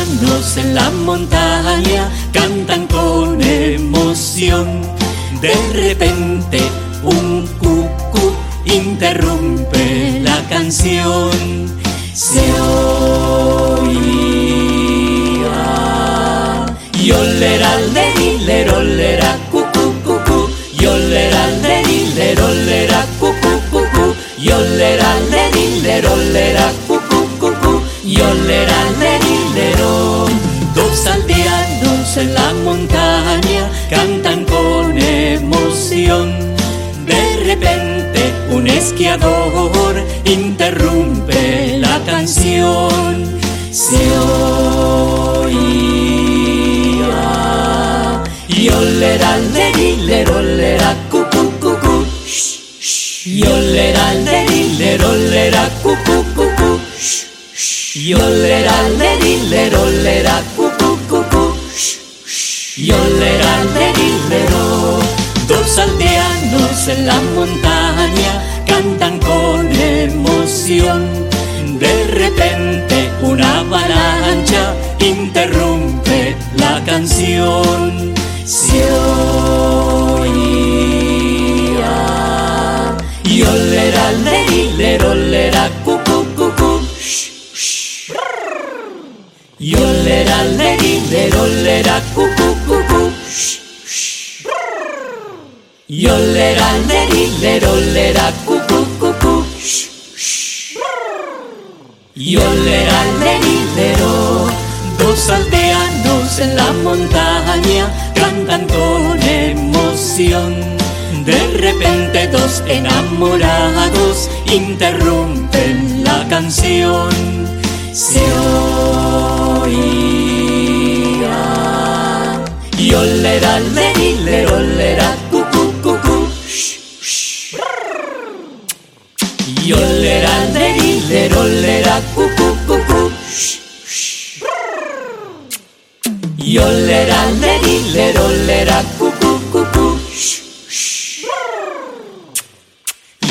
en la montaña cantan con emoción. De repente un cucú interrumpe la canción. Se oía. Yolera, leri, lerolera, cucú, cucú. Yolera, leri, lerolera, cucú, cucú. Yolera, leri, lerolera, cucú, cucú. Yolera, leri, lero. Aldeanos en la montaña cantan con emoción. De repente un esquiador interrumpe la canción. Se oía. Yolera, leri, lerolera, cucú, cucú. Shh, shh. Yolera, leri, lerolera, cucú, cucú. Shh, shh. Yolera, leri, lerolera, cucú, cucú. Shh, shh. Yolera, leri, lero. Dos aldeanos en la montaña cantan con emoción. De repente una avalancha interrumpe la canción. Se oía. Yolera, leri, Yolera. Shh, shh. Yolera, leri, lerolera, shh. Yolera, leri, lero. Dos aldeanos en la montaña cantan con emoción. De repente dos enamorados interrumpen la canción. Se Yolera, leri, lerolera, cucú, cucú. Shh, shh. Yolera, leri. Shh, shh.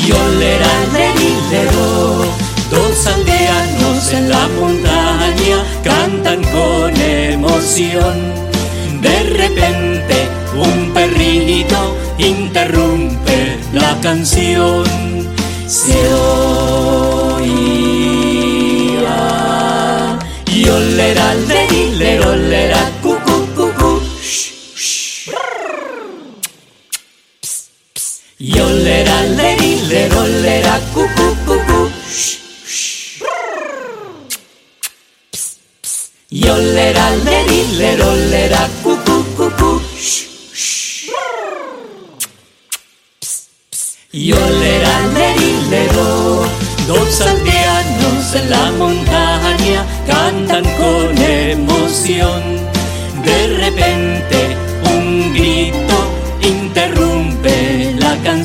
Yolera, leri, lero. Dos aldeanos en la montaña cantan con emoción. De repente un perrito interrumpe la canción. Yolera, leri, lerolera. Shh, shh. Yolera, leri, lerolera. Shh, shh. Yolera, leri, lero. Dos aldeanos en la montaña cantan con emoción. De repente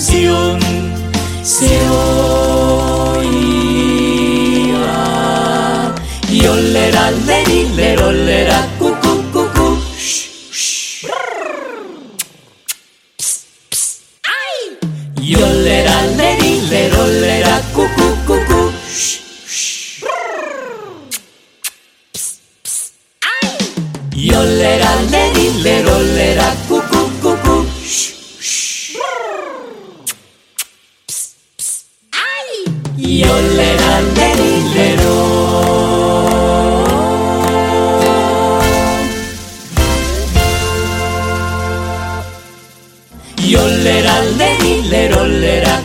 canción. Se oía. Yolera, leri, lerolera, cucú, cucú. Shh, shh. Yolera, leri, lerolera, cucú, cucú. Shh, shh. Yolera, leri, Yolera, leri, lerolera,